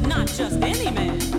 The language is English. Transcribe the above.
but not just any man.